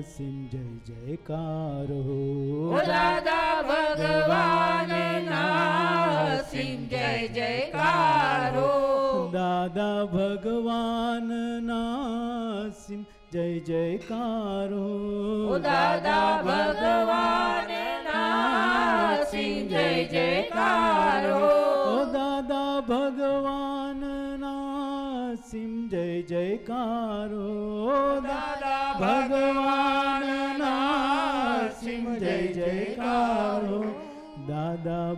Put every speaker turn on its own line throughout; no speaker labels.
નરસિંહ જય જયકાર હો.
દાદા ભગવાન નરસિંહ જય જયકાર
હો.
દાદા ભગવાન નરસિંહ જય જયકાર હો. દાદા
ભગવાન નરસિંહ જય જયકાર હો.
દાદા ભગવાન નરસિંહ જય જયકાર હો.
દાદા ભગવાન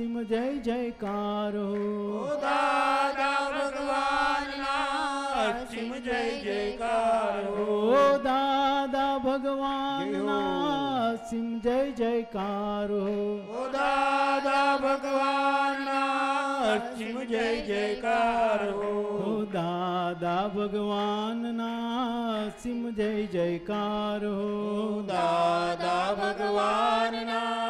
સિમ જય જયકારો.
દાદા
ભગવાનના સિમ જય જયકારો.
ઓ દાદા ભગવાનના સિમ જય જયકારો.
ઓ દાદા
ભગવાનના સિમ જય જયકારો.
ઓ
દાદા ભગવાનના સિંહ જય જયકારો.
દાદા ભગવાનના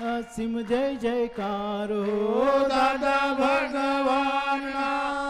અસીમ જય જયકાર. હો
દાદા ભગવાનના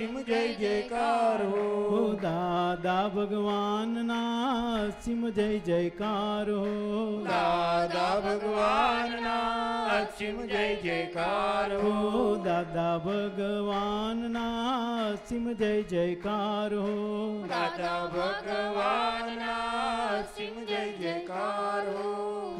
सिम जय जयकार। हो
दादा भगवान ना सिम जय जयकार। हो
दादा भगवान ना सिम जय जयकार। हो
दादा भगवान ना सिम जय जयकार। हो
दादा भगवान ना सिम जय
जयकार। हो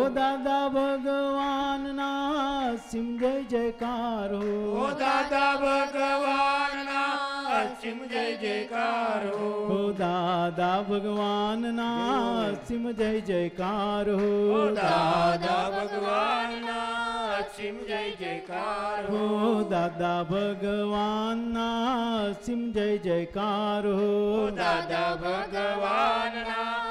ઓ દાદા ભગવાનના અસીમ જય જયકારો. હો હો
દાદા ભગવાનના સિમ જય જયકારો.
ઓ દાદા ભગવાનના સિમ જય જયકારો. હો
દાદા ભગવાનના સિમ જય જયકારો.
ઓ દાદા ભગવાનના અસીમ જય જયકારો
દાદા ભગવાનના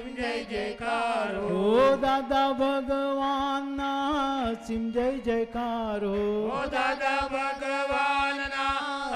સિમ જય જયકારો. ઓ
દાદા ભગવાનના અસીમ જય જયકારો. હો
દાદા ભગવાનના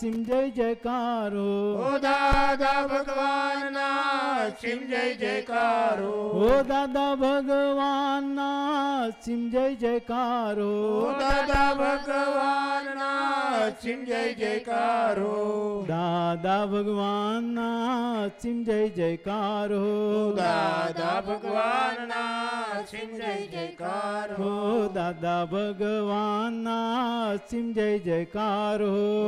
સિમ જય જયકારો.
હો દાદા ભગવાનના અસીમ જય જયકારો.
ઓ
દાદા ભગવાનના સિમ જય જયકારો. હો
દાદા
ભગવાનના અસીમ જય જયકારો.
દાદા ભગવાનના સિમ જય જયકારો.
દાદા
ભગવાનના અસીમ જય
જયકારો.
દાદા ભગવાનના સિમ જય જયકાર.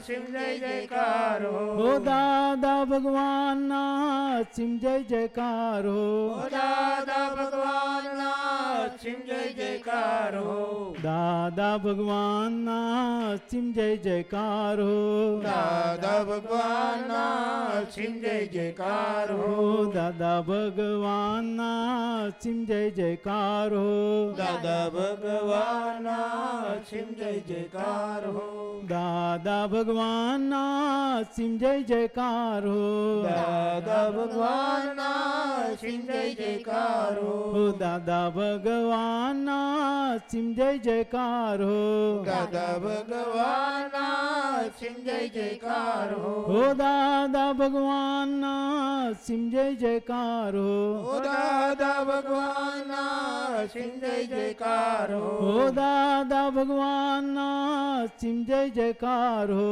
सिम जय जयकार। हो
दादा भगवान ना सिम जय जयकार। हो
दादा भगवान ना सिम जय जयकार। हो
दादा भगवान ना सिम जय जयकार। हो
दादा भगवान ना सिम जय जयकार। हो
दादा भगवान ना सिम जय जयकार। हो
दादा भगवान ना सिम जय जयकार। हो
दादा भगवान सिंह जय जयकार। हो
दादा भगवान सिंह जय जयकार। हो
दादा भगवान सिंह जय जयकार। हो
दादा भगवान सिंह जय जयकार।
हो दादा भगवान सिंह जय जयकार। हो
दादा भगवान सिंह जय जयकार।
हो
दादा भगवान सिंह जय जयकार। हो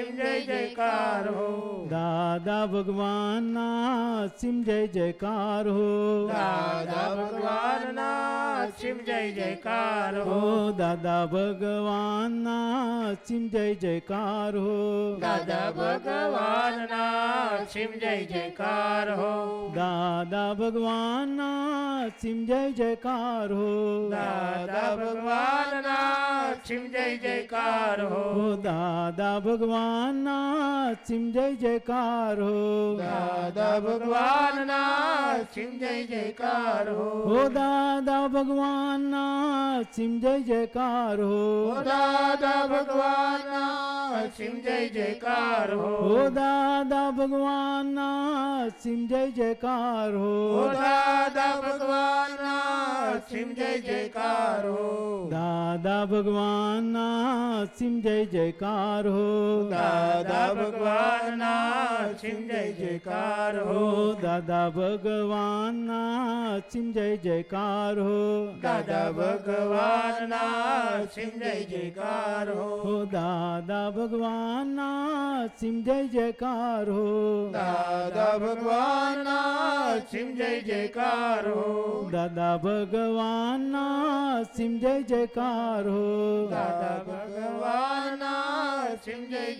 सिम जय जयकार हो।
दादा भगवान ना सिम जय जयकार हो।
दादा भगवान ना
सिम जय जयकार हो।
दादा भगवान ना सिम जय जयकार हो।
दादा भगवान ना सिम जय जयकार हो।
दादा भगवान ना सिम जय जयकार हो।
दादा
भगवान ना सिम जय जयकार हो।
दादा भगवान भगवान सिंह जय जयकार हो।
दादा भगवान
सिंह जय जयकार हो।
हो दादा भगवान सिंह जय जयकार हो।
दादा भगवान सिंह जय
जयकार हो। हो
दादा भगवान सिंह जय जयकार हो।
दादा भगवान
सिंह जय जयकार हो।
दादा भगवान सिंह जय जयकार हो।
दादा भगवाना जय जयकार
हो।
दादा भगवाना जय जयकार हो।
दादा भगवाना
जय जयकार
हो।
दादा भगवाना जय जयकार हो।
दादा भगवाना
जय जयकार हो।
दादा भगवाना जय जयकार हो।
दादा भगवाना
जय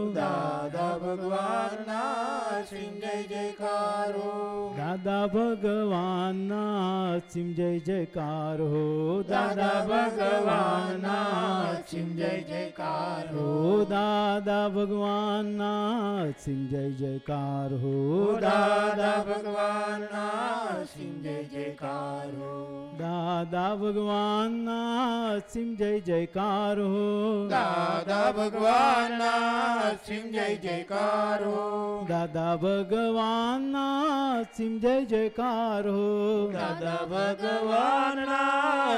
दादा भगवान ना सिम जय हो
दादा भगवान ना सिम जय जयकार। हो दादा
भगवान ना सिम जय
जयकार। हो
दादा भगवान ना सिम जय जयकार। हो
दादा भगवान ना सिम जय जयकार। हो
दादा भगवान ना सिम जय जयकार। हो
दादा भगवान ना સિંહ જય જયકારો.
દાદા ભગવાન ના સિંહ જય જયકારો.
દાદા ભગવાન
ના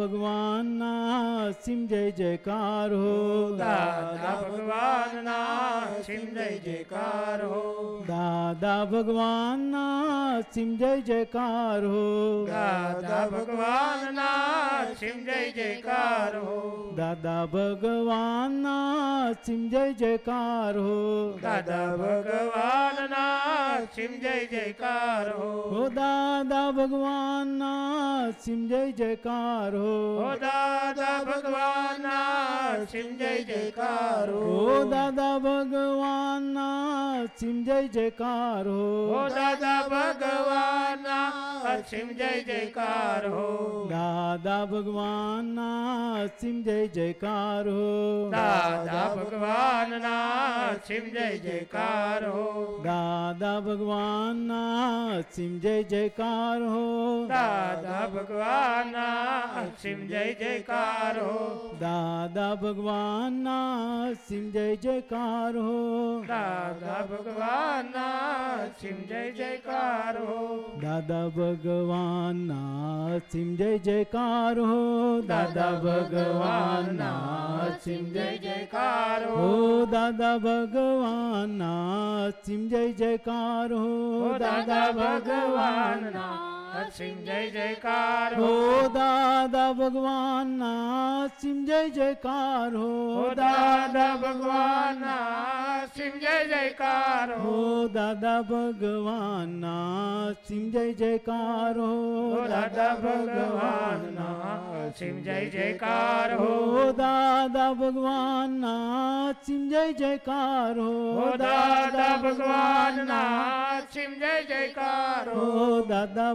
भगवान ना सिम जय जयकार हो।
दादा
भगवान ना सिम जय जयकार हो।
दादा भगवान ना सिम जय जयकार हो।
दादा भगवान ना सिम जय जयकार हो।
दादा भगवान ना सिम जय जयकार हो।
दादा
भगवान ना सिम जय जयकार हो।
दादा भगवान ना सिम जय जयकार हो। ओ
दादा भगवान सिम जय जयकार।
ओ
दादा भगवान सिम जय जयकार। हो
दादा भगवान
सिम जय जयकार।
हो
दादा भगवान सिम जय जयकार। हो
दादा भगवान सिंह जय जयकारो।
दादा भगवान सिम जय जयकार। हो
दादा भगवान સિંહ જય જયકારો.
દાદા ભગવાન ના સિંહ જય જયકારો.
દાદા ભગવાન ના સિંહ જય જયકારો.
દાદા ભગવાન ના સિંહ જય જયકારો. દાદા ભગવાન ના સિંહ જય
જયકારો.
દાદા ભગવાન ના સિંહ જય જયકારો. દાદા ભગવાન
ના સિંહ જય જયકાર હો.
દાદા ભગવાન ના સિંહ જય જયકાર હો. દાદા
ભગવાન ના સિંહ જય જયકાર
હો. દાદા ભગવાન ના સિંહ જય જયકાર હો.
દાદા ભગવાન ના
સિંહ જય જયકાર હો.
દાદા ભગવાન ના સિંહ જય જયકાર હો. દાદા ભગવાન
ના સિંહ જય જયકાર
હો દાદા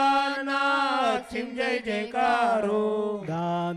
ભગવાનના અસીમ જય જયકારો.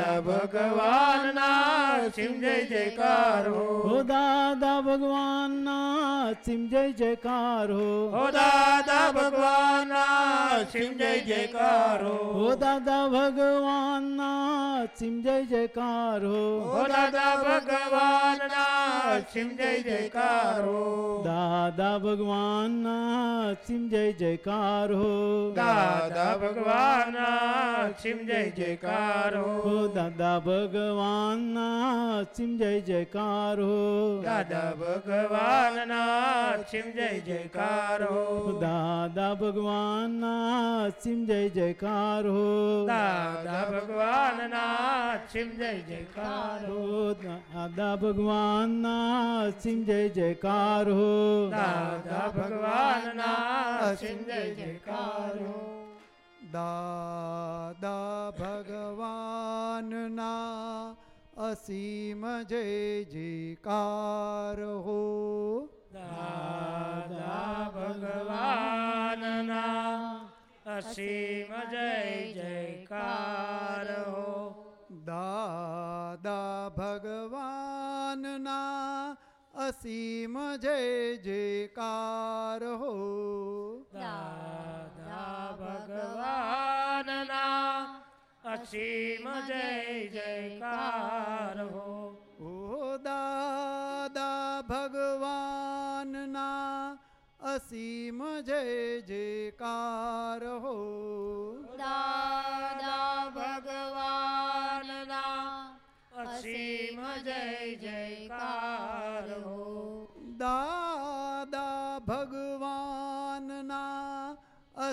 दादा भगवान
ना सिंह जय जयकार। हो
दादा भगवान ना सिम जय जयकार। हो
दादा भगवान ना सिम जय जयकार।
हो
दादा भगवान ना सिम जय जयकार। हो
दादा
भगवान ना सिम जय जयकार।
हो
दादा भगवान ना सिम जय जयकार। हो
दादा भगवान ना सिम जय जयकार। हो
दादा भगवान ना सिम जय जयकार। हो
दादा भगवान
ना सिम जय जयकार। हो
दादा भगवान ना सिम जय जयकार। हो
दादा भगवान ना सिम जय जयकार।
हो दादा भगवान ना सिम जय जयकार। हो
दादा भगवान ना सिम जय जयकार। हो
દાદા ભગવાનના અસીમ જય જયકાર.
અસીમ જય જયકાર હો.
ઓ દાદા ભગવાનના અસીમ જય જયકાર હો.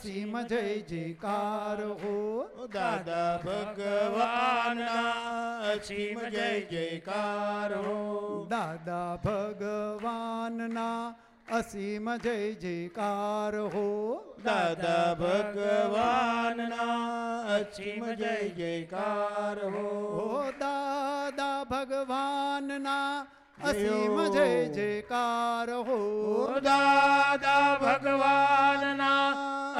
नरसिंह जय जयकार हो
दादा भगवान नरसिंह जय जयकार हो।
दादा भगवान ना असीम जय जयकार हो।
दादा भगवान ना असीम जय जयकार हो
दादा भगवान ना असीम जय जयकार हो।
दादा
भगवान ना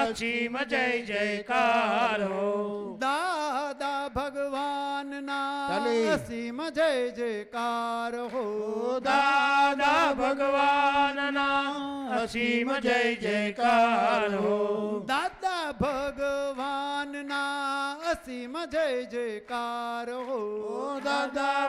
અસીમ જય જયકારો. હો
દાદા ભગવાનના અસીમ જય જયકાર. હો
દાદા
ભગવાનના. અસીમ જય જયકાર. હો
દાદા ભગવાનના અસીમ જય જયકાર. હો
દાદા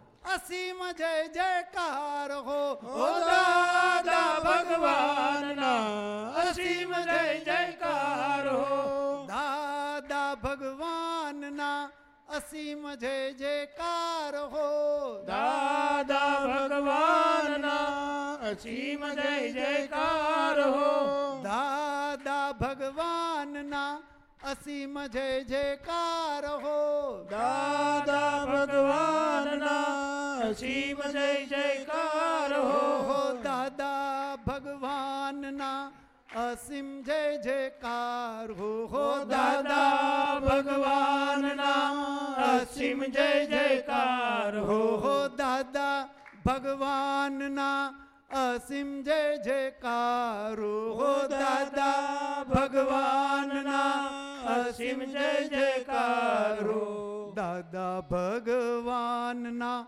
असीम जय जयकार हो। ओ
दादा भगवान ना असीम
जय जयकार हो।
दादा भगवान ना असीम जय जयकार हो।
दादा भगवान ना असीम जय जयकार हो।
दादा भगवान ना असीम जय जयकार हो।
दादा भगवान ना शिव
जय जयकार हो।
हो
दादा भगवान ना, असीम जय जयकार हो। हो दादा
भगवान ना, असीम जय जयकार हो। हो
दादा भगवान ना, असीम जय जयकार हो। दादा
भगवान ना, असीम जय जयकार
दादा भगवान ना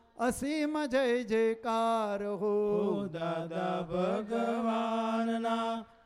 असीम जय जयकार हो।
दादा भगवान
ना।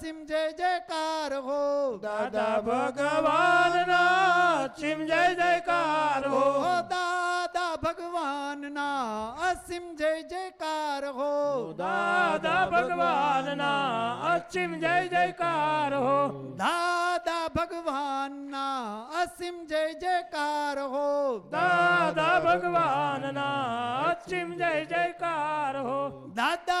सिम जय जयकार हो।
दादा भगवान ना सिम जय
जयकार हो।
दादा भगवान ना असीम जय जयकार हो
दादा भगवान ना
असिम जय जयकार हो।
दादा भगवान ना असीम जय जयकार हो।
दादा भगवान ना असिम जय
जयकार हो।
दादा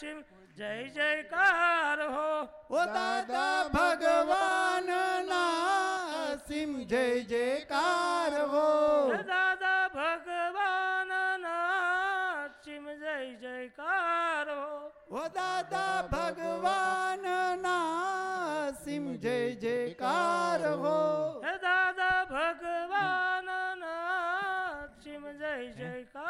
शिव जय जयकार हो।
ओ दादा भगवान ना सिम जय जयकार हो।
दादा भगवान ना सिम जय जयकार हो।
ओ दादा भगवान ना सिम जय जयकार हो।
दादा भगवान नासिम जय जयकार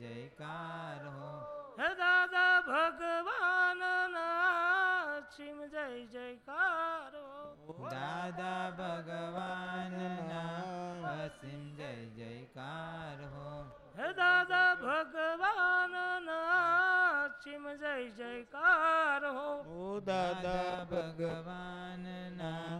જયકારો
હે. દાદા ભગવાન નાચિમ જય જયકારો
દાદા
ભગવાન અસીમ જય જયકાર હો.
હે દાદા ભગવાન નાચિમ જય જયકાર હો.
દાદા
ભગવાન
ના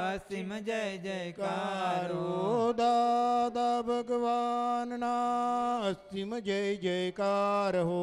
असीम
जय जयकारो।
दादा भगवान ना असीम जय जयकार। हो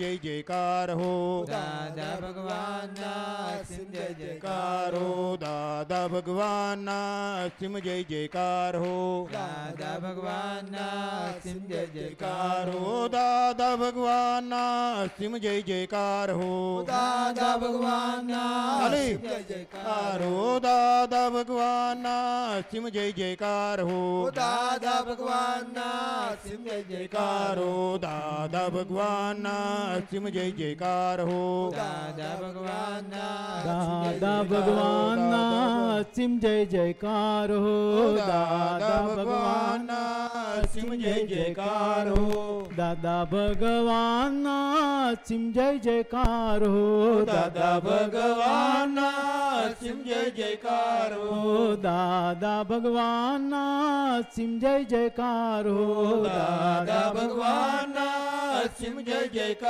जय जयकार हो।
दादा भगवान सिंह जय जयकार
हो। दादा भगवान सिंह जय जयकार हो।
दादा भगवान सिंह जय जयकार
हो। दादा भगवान सिंह जय जयकार हो।
दादा भगवान अरे जयकार हो।
दादा भगवान सिंह जय जयकार हो।
दादा भगवान सिंह जय जयकार
हो। दादा भगवान अष्टिम जय जयकार हो।
दादा भगवान दादा
भगवान अष्टिम जय जयकार हो। दादा भगवान
अष्टिम जय जयकार हो।
दादा भगवान अष्टिम जय जयकार हो। दादा
भगवान अष्टिम जय जयकार हो।
दादा भगवान अष्टिम जय जयकार हो।
दादा भगवान अष्टिम जय जयकार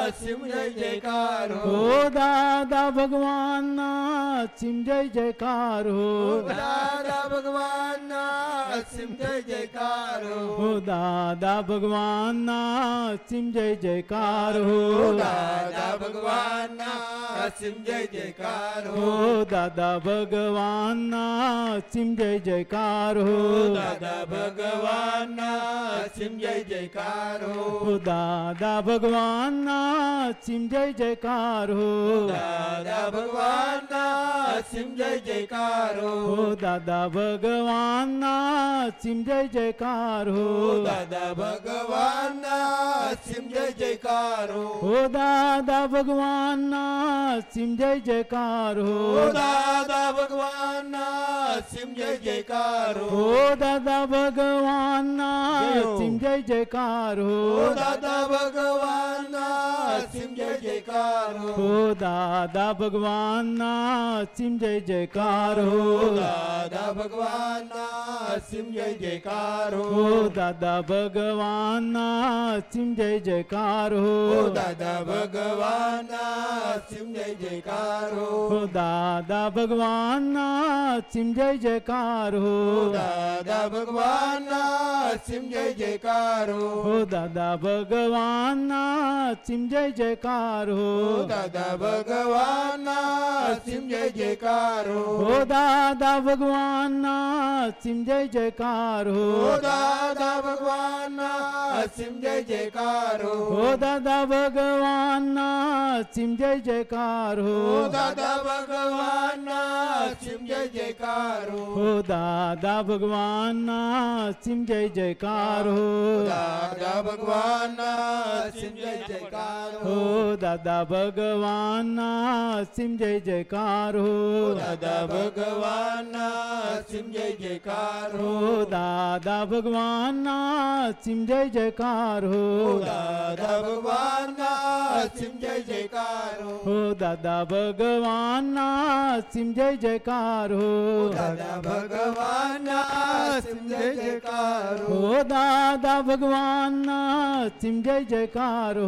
અસીમ જય જયકાર હો
દાદા ભગવાનના અસીમ જય જયકાર હો
દાદા ભગવાનના અસીમ જય જયકાર
હો દાદા ભગવાનના અસીમ જય જયકાર હો
દાદા ભગવાનના
અસીમ જય જયકાર હો
દાદા ભગવાનના અસીમ જય જયકાર હો
દાદા ભગવાનના અસીમ
જય જયકાર હો
દાદા ભગવાનના સિમ જય જયકાર. હો
દાદા
ભગવાનના અસીમ જય જયકાર.
હો દાદા ભગવાનના સિમ જય જયકાર. હો
દાદા
ભગવાનના અસીમ જય જયકાર.
હો દાદા ભગવાનના સિમ જય જયકાર. હો
દાદા
ભગવાનના અસીમ જય જયકાર.
હો દાદા ભગવાનના સિમ જય જયકાર. હો
जय जयकार।
हो दादा भगवान नासिम जय जयकार। हो
दादा भगवान नासिम जय जयकार। हो
दादा भगवान नासिम जय जयकार। हो
दादा भगवान नासिम जय
जयकार। हो
दादा भगवान नासिम जय जयकार। हो
दादा भगवान नासिम जय जयकार। हो
दादा भगवान ना सिम जय जयकार हो।
दादा भगवान सिंह जय जयकार हो।
दादा भगवान सिंह जय जयकार हो।
दादा भगवान
सिंह जय जयकार
हो। दादा भगवान सिंह जय जयकार हो।
दादा
भगवान
सिंह जय जयकार
हो। दादा भगवान सिंह जय जयकार हो।
दादा भगवान सिम जय
जयकार हो।
दादा भगवान सिम जय जयकार हो।
दादा
भगवान सिम जय जयकार हो।
दादा भगवान सिम जय जयकार हो।
दादा
भगवान
सिम जय जयकार
हो। दादा भगवान सिम जय जयकार हो।
दादा भगवान सिम जय जयकार
हो। दादा भगवान सिम जय जयकार हो।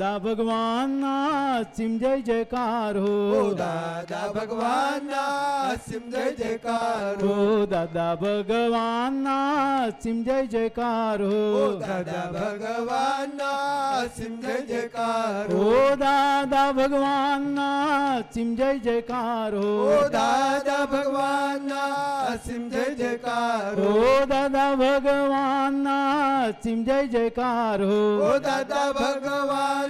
दादा भगवान ना सिम जय जयकार हो।
दादा भगवान ना सिम जय जयकार
हो। दादा भगवान ना सिम जय जयकार हो।
दादा भगवान ना सिम जय जयकार हो।
दादा भगवान ना सिम जय जयकार हो।
दादा भगवान ना सिम जय जयकार
हो। दादा भगवान ना सिम जय जयकार हो।
दादा भगवान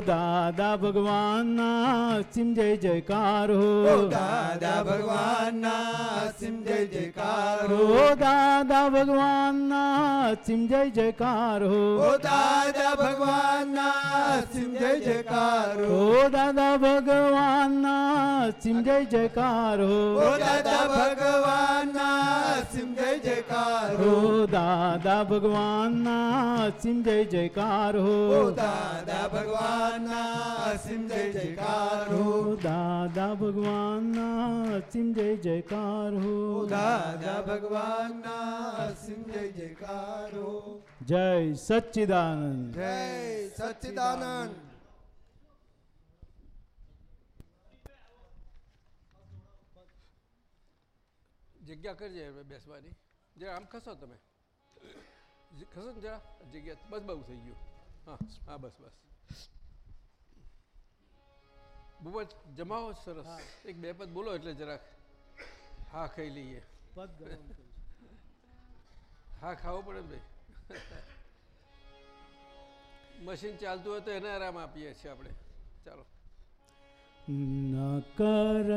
दादा भगवान ना सिम जय जयकार हो।
दादा भगवान ना सिम जय जयकार हो।
दादा भगवान ना सिम जय जयकार हो।
दादा भगवान ना સિંજય જયકારો.
ઓ દાદા ભગવાનના સિંજય જયકારો. ઓ
દાદા ભગવાનના સિંજય જયકારો. ઓ
દાદા ભગવાનના સિંજય જયકારો. ઓ
દાદા ભગવાનના સિંજય જયકારો.
દાદા ભગવાનના સિંજય જયકારો.
દાદા ભગવાનના સિંજય જયકારો.
જય સચ્ચિદાનંદ
જય સચ્ચિદાનંદ
જગ્યા કરજે હવે બેસવાની જરા આમ ખસો તમે જ- ખસો ને જરા જગ્યા બસ બહુ થઈ ગયું હા હા બસ બસ બહુ જ જમાવો સરસ એક બે પદ બોલો એટલે જરાક હા ખાઈ લઈએ હા ખાવું પડે ને ભાઈ મશીન ચાલતું હોય તો એને આરામ આપીએ છીએ આપણે. ચાલો.
નકર કર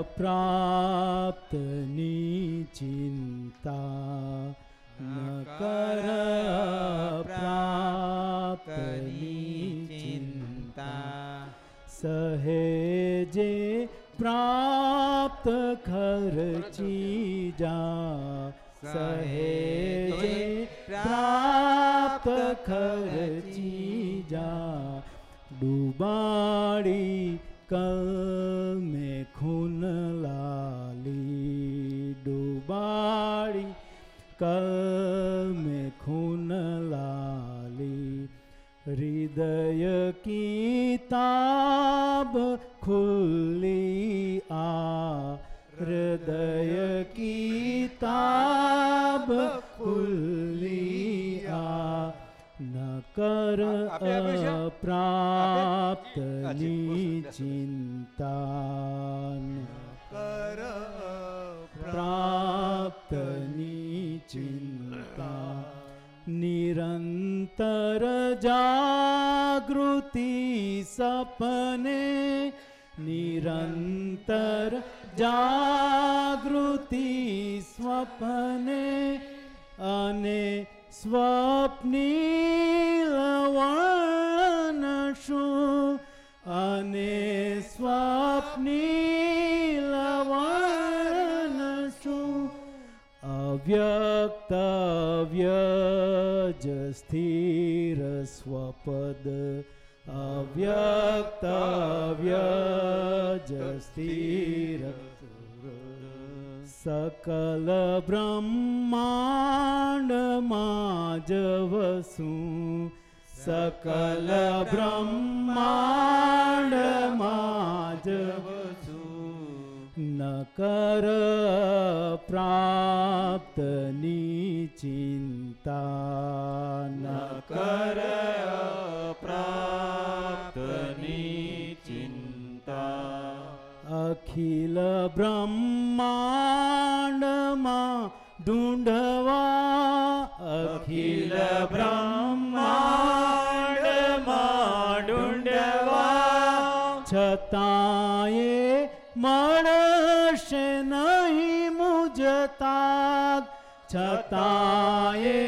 અપ્રાપ્તની ચિંતા. નકર કર પ્રાપ્તની ચિંતા. સહેજે પ્રાપ્ત ખર્ચી જા. સહેજે प्राप्त धात खर्चीजा डूबाड़ी कल में खून लाली। डूबाड़ी कल में खून लाली। हृदय की ताब खुली आ।
हृदय
की ताब कर प्राप्त चिंता
कर
प्राप्त चिंता निरंतर जागृति सपने। निरंतर जागृति स्वपने। अने स्वप्नी व्यज स्थिर सकलब्रह्माण्डमाजवसु सकलब्रह्माण्डमाजवसु न कर प्राप्तनी ચિંતા ન
કર પ્રાપ્તની
ચિંતા
અખિલ બ્રહ્માંડમાં सताए